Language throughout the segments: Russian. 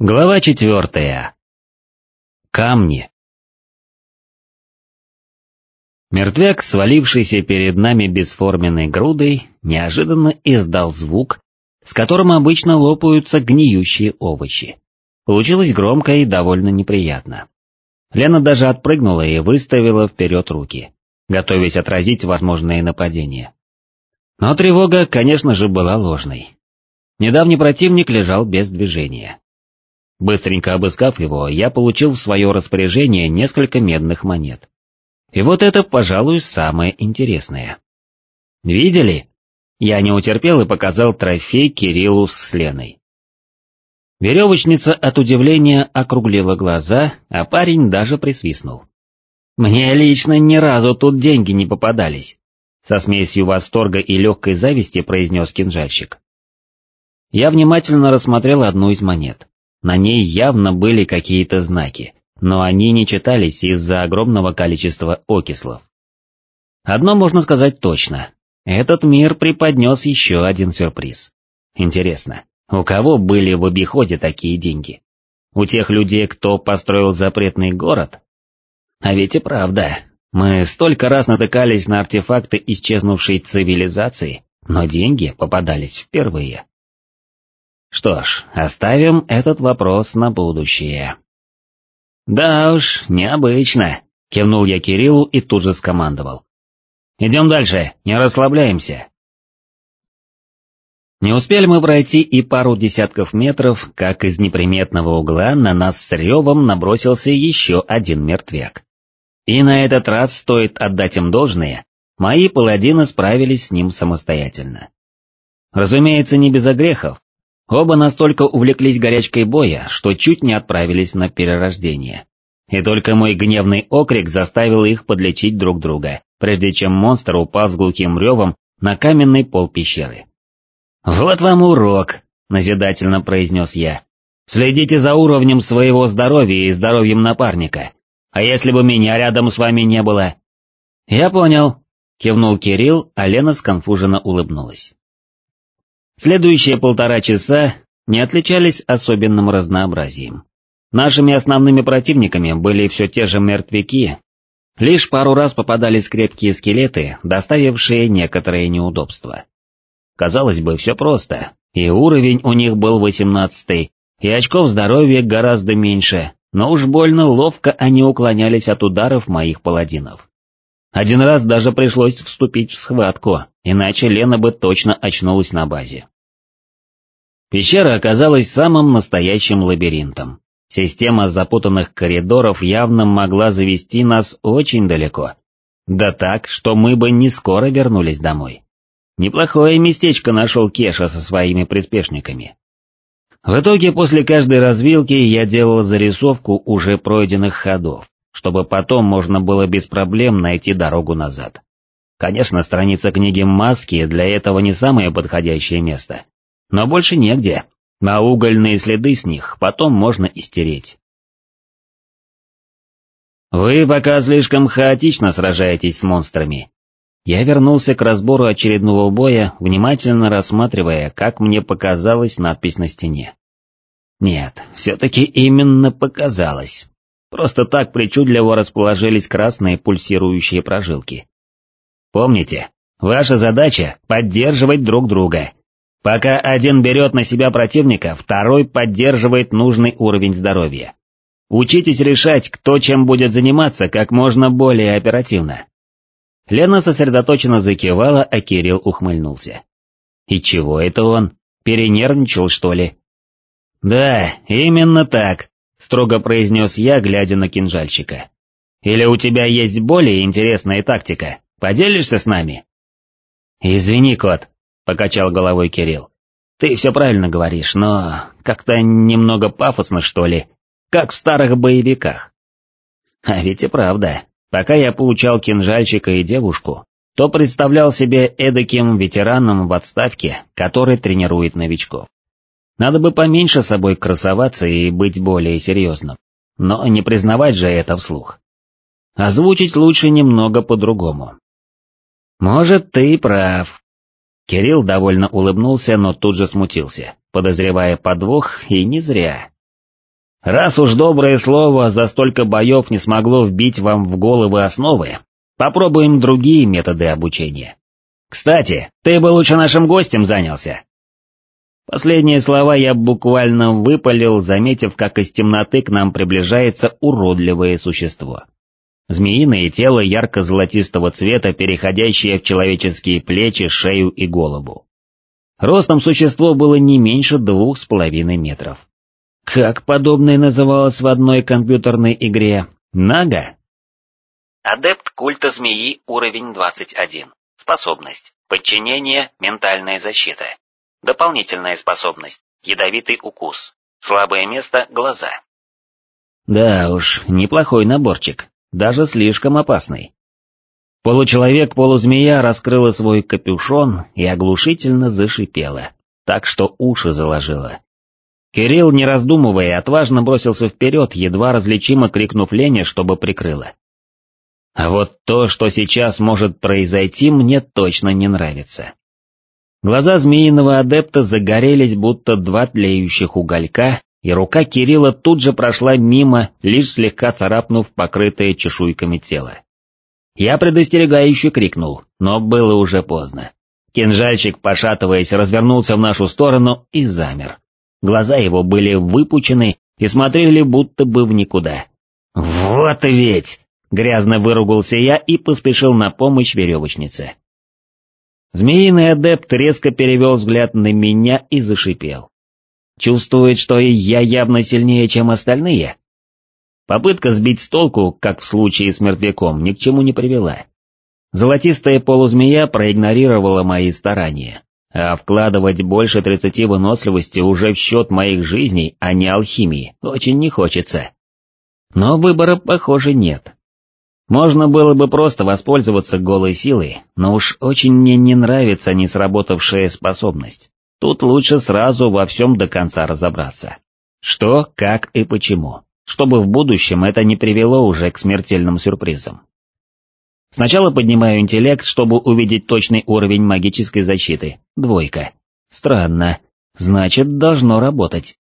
Глава четвертая. Камни. Мертвяк, свалившийся перед нами бесформенной грудой, неожиданно издал звук, с которым обычно лопаются гниющие овощи. Получилось громко и довольно неприятно. Лена даже отпрыгнула и выставила вперед руки, готовясь отразить возможные нападения. Но тревога, конечно же, была ложной. Недавний противник лежал без движения. Быстренько обыскав его, я получил в свое распоряжение несколько медных монет. И вот это, пожалуй, самое интересное. Видели? Я не утерпел и показал трофей Кириллу с Леной. Веревочница от удивления округлила глаза, а парень даже присвистнул. «Мне лично ни разу тут деньги не попадались», со смесью восторга и легкой зависти произнес кинжальщик. Я внимательно рассмотрел одну из монет. На ней явно были какие-то знаки, но они не читались из-за огромного количества окислов. Одно можно сказать точно. Этот мир преподнес еще один сюрприз. Интересно, у кого были в обиходе такие деньги? У тех людей, кто построил запретный город? А ведь и правда, мы столько раз натыкались на артефакты исчезнувшей цивилизации, но деньги попадались впервые. Что ж, оставим этот вопрос на будущее. Да уж, необычно, кивнул я Кириллу и тут же скомандовал. Идем дальше, не расслабляемся. Не успели мы пройти и пару десятков метров, как из неприметного угла на нас с ревом набросился еще один мертвяк. И на этот раз стоит отдать им должное, мои паладины справились с ним самостоятельно. Разумеется, не без огрехов, Оба настолько увлеклись горячкой боя, что чуть не отправились на перерождение. И только мой гневный окрик заставил их подлечить друг друга, прежде чем монстр упал с глухим ревом на каменный пол пещеры. «Вот вам урок», — назидательно произнес я. «Следите за уровнем своего здоровья и здоровьем напарника. А если бы меня рядом с вами не было?» «Я понял», — кивнул Кирилл, а Лена сконфуженно улыбнулась. Следующие полтора часа не отличались особенным разнообразием. Нашими основными противниками были все те же мертвяки, лишь пару раз попадались крепкие скелеты, доставившие некоторые неудобства. Казалось бы, все просто, и уровень у них был восемнадцатый, и очков здоровья гораздо меньше, но уж больно ловко они уклонялись от ударов моих паладинов. Один раз даже пришлось вступить в схватку, иначе Лена бы точно очнулась на базе. Пещера оказалась самым настоящим лабиринтом. Система запутанных коридоров явно могла завести нас очень далеко. Да так, что мы бы не скоро вернулись домой. Неплохое местечко нашел Кеша со своими приспешниками. В итоге после каждой развилки я делал зарисовку уже пройденных ходов чтобы потом можно было без проблем найти дорогу назад. Конечно, страница книги «Маски» для этого не самое подходящее место, но больше негде, а угольные следы с них потом можно истереть. Вы пока слишком хаотично сражаетесь с монстрами. Я вернулся к разбору очередного боя, внимательно рассматривая, как мне показалась надпись на стене. Нет, все-таки именно показалось. Просто так причудливо расположились красные пульсирующие прожилки. Помните, ваша задача — поддерживать друг друга. Пока один берет на себя противника, второй поддерживает нужный уровень здоровья. Учитесь решать, кто чем будет заниматься как можно более оперативно. Лена сосредоточенно закивала, а Кирилл ухмыльнулся. И чего это он? Перенервничал, что ли? Да, именно так строго произнес я, глядя на кинжальщика. «Или у тебя есть более интересная тактика? Поделишься с нами?» «Извини, кот», — покачал головой Кирилл. «Ты все правильно говоришь, но как-то немного пафосно, что ли, как в старых боевиках». А ведь и правда, пока я получал кинжальщика и девушку, то представлял себе эдаким ветераном в отставке, который тренирует новичков. Надо бы поменьше собой красоваться и быть более серьезным, но не признавать же это вслух. Озвучить лучше немного по-другому. Может, ты прав. Кирилл довольно улыбнулся, но тут же смутился, подозревая подвох, и не зря. Раз уж доброе слово за столько боев не смогло вбить вам в головы основы, попробуем другие методы обучения. Кстати, ты бы лучше нашим гостем занялся. Последние слова я буквально выпалил, заметив, как из темноты к нам приближается уродливое существо. Змеиное тело ярко-золотистого цвета, переходящее в человеческие плечи, шею и голову. Ростом существо было не меньше двух с половиной метров. Как подобное называлось в одной компьютерной игре? Нага? Адепт культа змеи, уровень 21. Способность. Подчинение, ментальная защита. Дополнительная способность. Ядовитый укус. Слабое место – глаза. Да уж, неплохой наборчик, даже слишком опасный. Получеловек-полузмея раскрыла свой капюшон и оглушительно зашипела, так что уши заложила. Кирилл, не раздумывая, отважно бросился вперед, едва различимо крикнув Лене, чтобы прикрыла. А вот то, что сейчас может произойти, мне точно не нравится. Глаза змеиного адепта загорелись, будто два тлеющих уголька, и рука Кирилла тут же прошла мимо, лишь слегка царапнув покрытое чешуйками тело. Я предостерегающе крикнул, но было уже поздно. Кинжальчик, пошатываясь, развернулся в нашу сторону и замер. Глаза его были выпучены и смотрели будто бы в никуда. «Вот ведь!» — грязно выругался я и поспешил на помощь веревочнице. Змеиный адепт резко перевел взгляд на меня и зашипел. Чувствует, что и я явно сильнее, чем остальные? Попытка сбить с толку, как в случае с мертвяком, ни к чему не привела. Золотистая полузмея проигнорировала мои старания, а вкладывать больше тридцати выносливости уже в счет моих жизней, а не алхимии, очень не хочется. Но выбора, похоже, нет. Можно было бы просто воспользоваться голой силой, но уж очень мне не нравится не сработавшая способность. Тут лучше сразу во всем до конца разобраться. Что, как и почему, чтобы в будущем это не привело уже к смертельным сюрпризам. Сначала поднимаю интеллект, чтобы увидеть точный уровень магической защиты. Двойка. Странно. Значит, должно работать.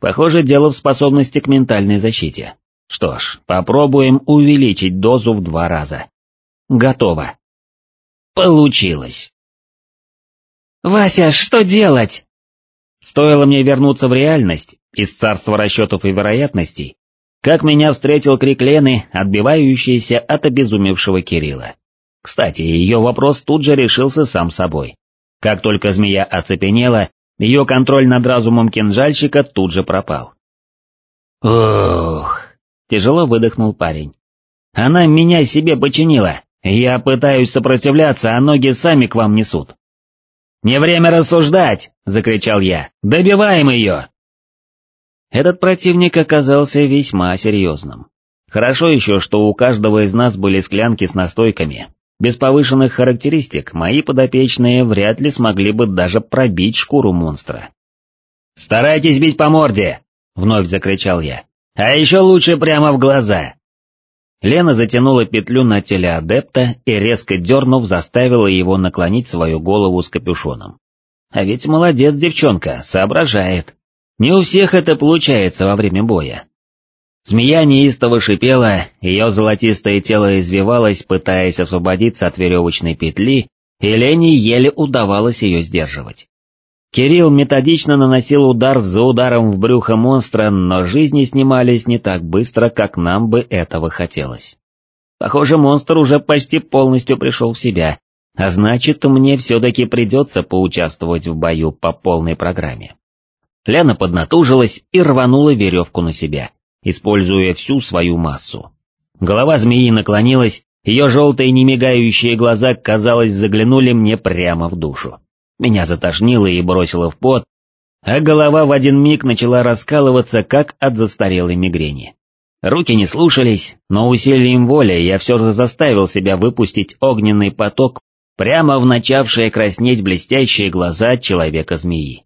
Похоже, дело в способности к ментальной защите. Что ж, попробуем увеличить дозу в два раза. Готово. Получилось. «Вася, что делать?» Стоило мне вернуться в реальность, из царства расчетов и вероятностей, как меня встретил крик Лены, отбивающийся от обезумевшего Кирилла. Кстати, ее вопрос тут же решился сам собой. Как только змея оцепенела, ее контроль над разумом кинжальщика тут же пропал. «Ох!» — тяжело выдохнул парень. «Она меня себе починила, я пытаюсь сопротивляться, а ноги сами к вам несут». «Не время рассуждать!» — закричал я. «Добиваем ее!» Этот противник оказался весьма серьезным. Хорошо еще, что у каждого из нас были склянки с настойками. Без повышенных характеристик мои подопечные вряд ли смогли бы даже пробить шкуру монстра. «Старайтесь бить по морде!» — вновь закричал я. «А еще лучше прямо в глаза!» Лена затянула петлю на теле адепта и, резко дернув, заставила его наклонить свою голову с капюшоном. А ведь молодец девчонка, соображает. Не у всех это получается во время боя. Змея неистово шипела, ее золотистое тело извивалось, пытаясь освободиться от веревочной петли, и Лене еле удавалось ее сдерживать. Кирилл методично наносил удар за ударом в брюхо монстра, но жизни снимались не так быстро, как нам бы этого хотелось. Похоже, монстр уже почти полностью пришел в себя, а значит, мне все-таки придется поучаствовать в бою по полной программе. Лена поднатужилась и рванула веревку на себя, используя всю свою массу. Голова змеи наклонилась, ее желтые немигающие глаза, казалось, заглянули мне прямо в душу. Меня затошнило и бросило в пот, а голова в один миг начала раскалываться, как от застарелой мигрени. Руки не слушались, но усилием воли я все же заставил себя выпустить огненный поток прямо в начавшие краснеть блестящие глаза человека-змеи.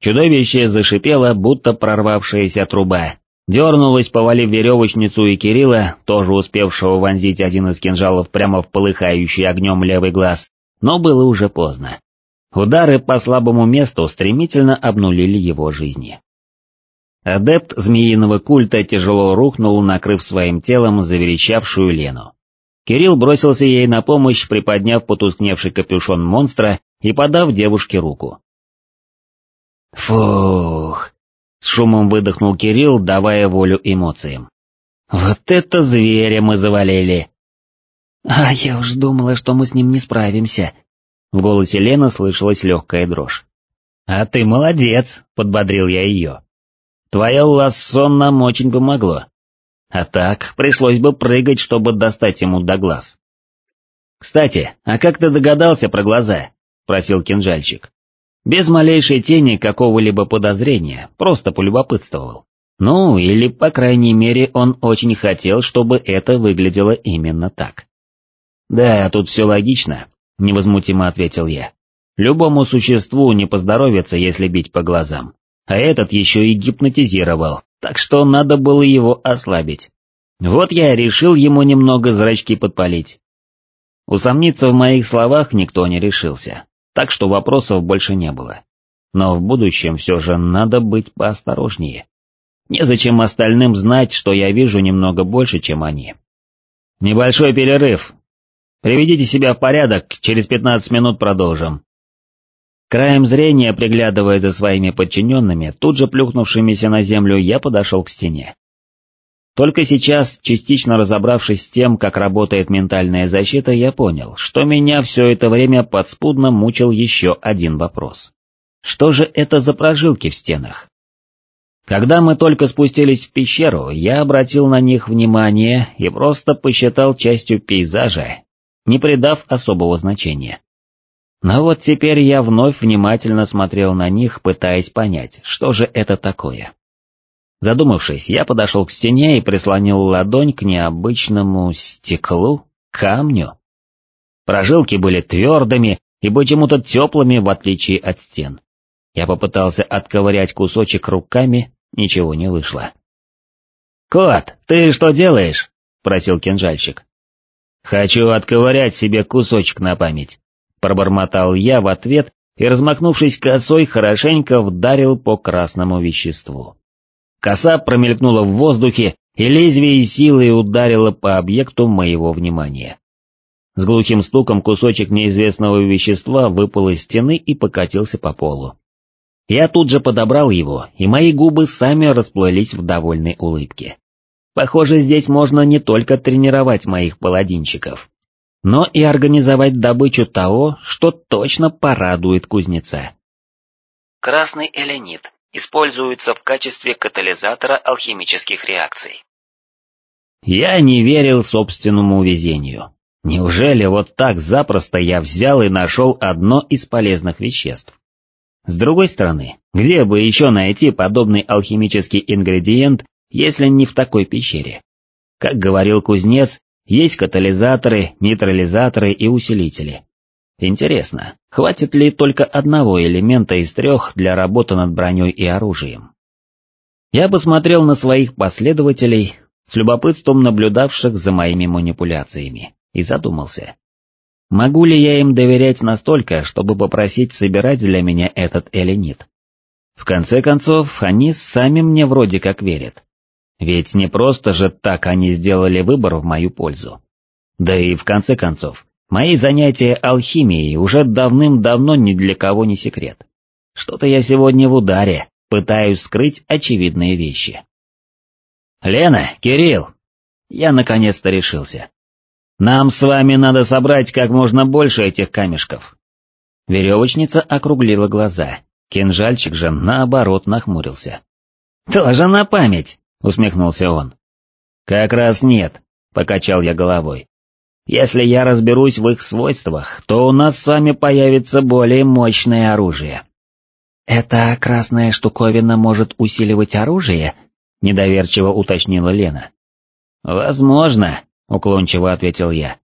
Чудовище зашипело, будто прорвавшаяся труба, дернулось, повалив веревочницу и Кирилла, тоже успевшего вонзить один из кинжалов прямо в полыхающий огнем левый глаз, но было уже поздно. Удары по слабому месту стремительно обнулили его жизни. Адепт змеиного культа тяжело рухнул, накрыв своим телом заверещавшую Лену. Кирилл бросился ей на помощь, приподняв потускневший капюшон монстра и подав девушке руку. «Фух!» — с шумом выдохнул Кирилл, давая волю эмоциям. «Вот это зверя мы завалили!» «А я уж думала, что мы с ним не справимся». В голосе Лены слышалась легкая дрожь. «А ты молодец», — подбодрил я ее. «Твое лассо нам очень помогло. А так, пришлось бы прыгать, чтобы достать ему до глаз». «Кстати, а как ты догадался про глаза?» — просил кинжальчик. Без малейшей тени какого-либо подозрения, просто полюбопытствовал. Ну, или, по крайней мере, он очень хотел, чтобы это выглядело именно так. «Да, тут все логично», — невозмутимо ответил я. «Любому существу не поздоровится, если бить по глазам. А этот еще и гипнотизировал, так что надо было его ослабить. Вот я решил ему немного зрачки подпалить». Усомниться в моих словах никто не решился, так что вопросов больше не было. Но в будущем все же надо быть поосторожнее. Незачем остальным знать, что я вижу немного больше, чем они. Небольшой перерыв, Приведите себя в порядок, через пятнадцать минут продолжим. Краем зрения, приглядывая за своими подчиненными, тут же плюхнувшимися на землю, я подошел к стене. Только сейчас, частично разобравшись с тем, как работает ментальная защита, я понял, что меня все это время подспудно мучил еще один вопрос. Что же это за прожилки в стенах? Когда мы только спустились в пещеру, я обратил на них внимание и просто посчитал частью пейзажа не придав особого значения. Но вот теперь я вновь внимательно смотрел на них, пытаясь понять, что же это такое. Задумавшись, я подошел к стене и прислонил ладонь к необычному стеклу, камню. Прожилки были твердыми и почему-то теплыми, в отличие от стен. Я попытался отковырять кусочек руками, ничего не вышло. «Кот, ты что делаешь?» — просил кинжальщик. «Хочу отковырять себе кусочек на память», — пробормотал я в ответ и, размахнувшись косой, хорошенько вдарил по красному веществу. Коса промелькнула в воздухе, и лезвие силой ударило по объекту моего внимания. С глухим стуком кусочек неизвестного вещества выпал из стены и покатился по полу. Я тут же подобрал его, и мои губы сами расплылись в довольной улыбке. Похоже, здесь можно не только тренировать моих паладинчиков, но и организовать добычу того, что точно порадует кузнеца. Красный эленит используется в качестве катализатора алхимических реакций. Я не верил собственному везению. Неужели вот так запросто я взял и нашел одно из полезных веществ? С другой стороны, где бы еще найти подобный алхимический ингредиент если не в такой пещере. Как говорил кузнец, есть катализаторы, нейтрализаторы и усилители. Интересно, хватит ли только одного элемента из трех для работы над броней и оружием? Я посмотрел на своих последователей, с любопытством наблюдавших за моими манипуляциями, и задумался. Могу ли я им доверять настолько, чтобы попросить собирать для меня этот эленит? В конце концов, они сами мне вроде как верят. Ведь не просто же так они сделали выбор в мою пользу. Да и в конце концов, мои занятия алхимией уже давным-давно ни для кого не секрет. Что-то я сегодня в ударе, пытаюсь скрыть очевидные вещи. «Лена, Кирилл!» Я наконец-то решился. «Нам с вами надо собрать как можно больше этих камешков». Веревочница округлила глаза, кинжальчик же наоборот нахмурился. «Тоже на память!» — усмехнулся он. «Как раз нет», — покачал я головой. «Если я разберусь в их свойствах, то у нас с вами появится более мощное оружие». «Эта красная штуковина может усиливать оружие?» — недоверчиво уточнила Лена. «Возможно», — уклончиво ответил я.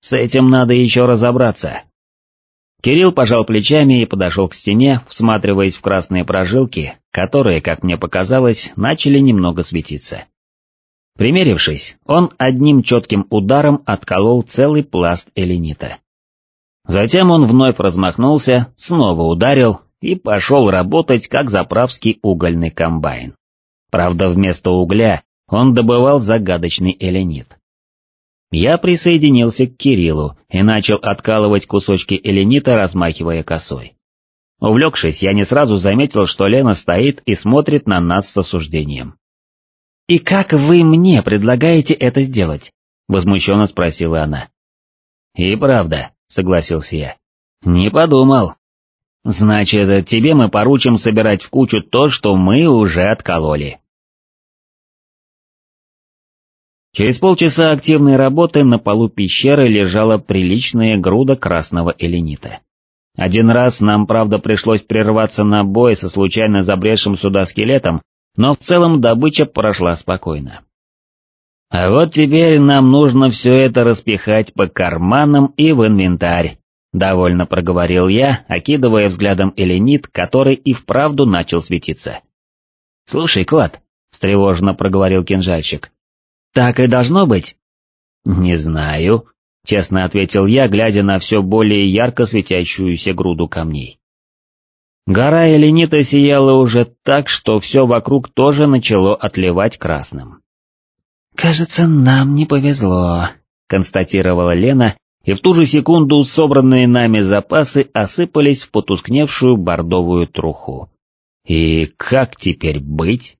«С этим надо еще разобраться». Кирилл пожал плечами и подошел к стене, всматриваясь в красные прожилки, которые, как мне показалось, начали немного светиться. Примерившись, он одним четким ударом отколол целый пласт эленита. Затем он вновь размахнулся, снова ударил и пошел работать как заправский угольный комбайн. Правда, вместо угля он добывал загадочный эленит. Я присоединился к Кириллу и начал откалывать кусочки эленита, размахивая косой. Увлекшись, я не сразу заметил, что Лена стоит и смотрит на нас с осуждением. «И как вы мне предлагаете это сделать?» — возмущенно спросила она. «И правда», — согласился я. «Не подумал». «Значит, тебе мы поручим собирать в кучу то, что мы уже откололи». Через полчаса активной работы на полу пещеры лежала приличная груда красного эленита. Один раз нам, правда, пришлось прерваться на бой со случайно забредшим сюда скелетом, но в целом добыча прошла спокойно. А вот теперь нам нужно все это распихать по карманам и в инвентарь, довольно проговорил я, окидывая взглядом эленит, который и вправду начал светиться. «Слушай, кот», — встревоженно проговорил кинжальщик, так и должно быть? Не знаю, честно ответил я, глядя на все более ярко светящуюся груду камней. Гора Эленита сияла уже так, что все вокруг тоже начало отливать красным. «Кажется, нам не повезло», — констатировала Лена, и в ту же секунду собранные нами запасы осыпались в потускневшую бордовую труху. И как теперь быть?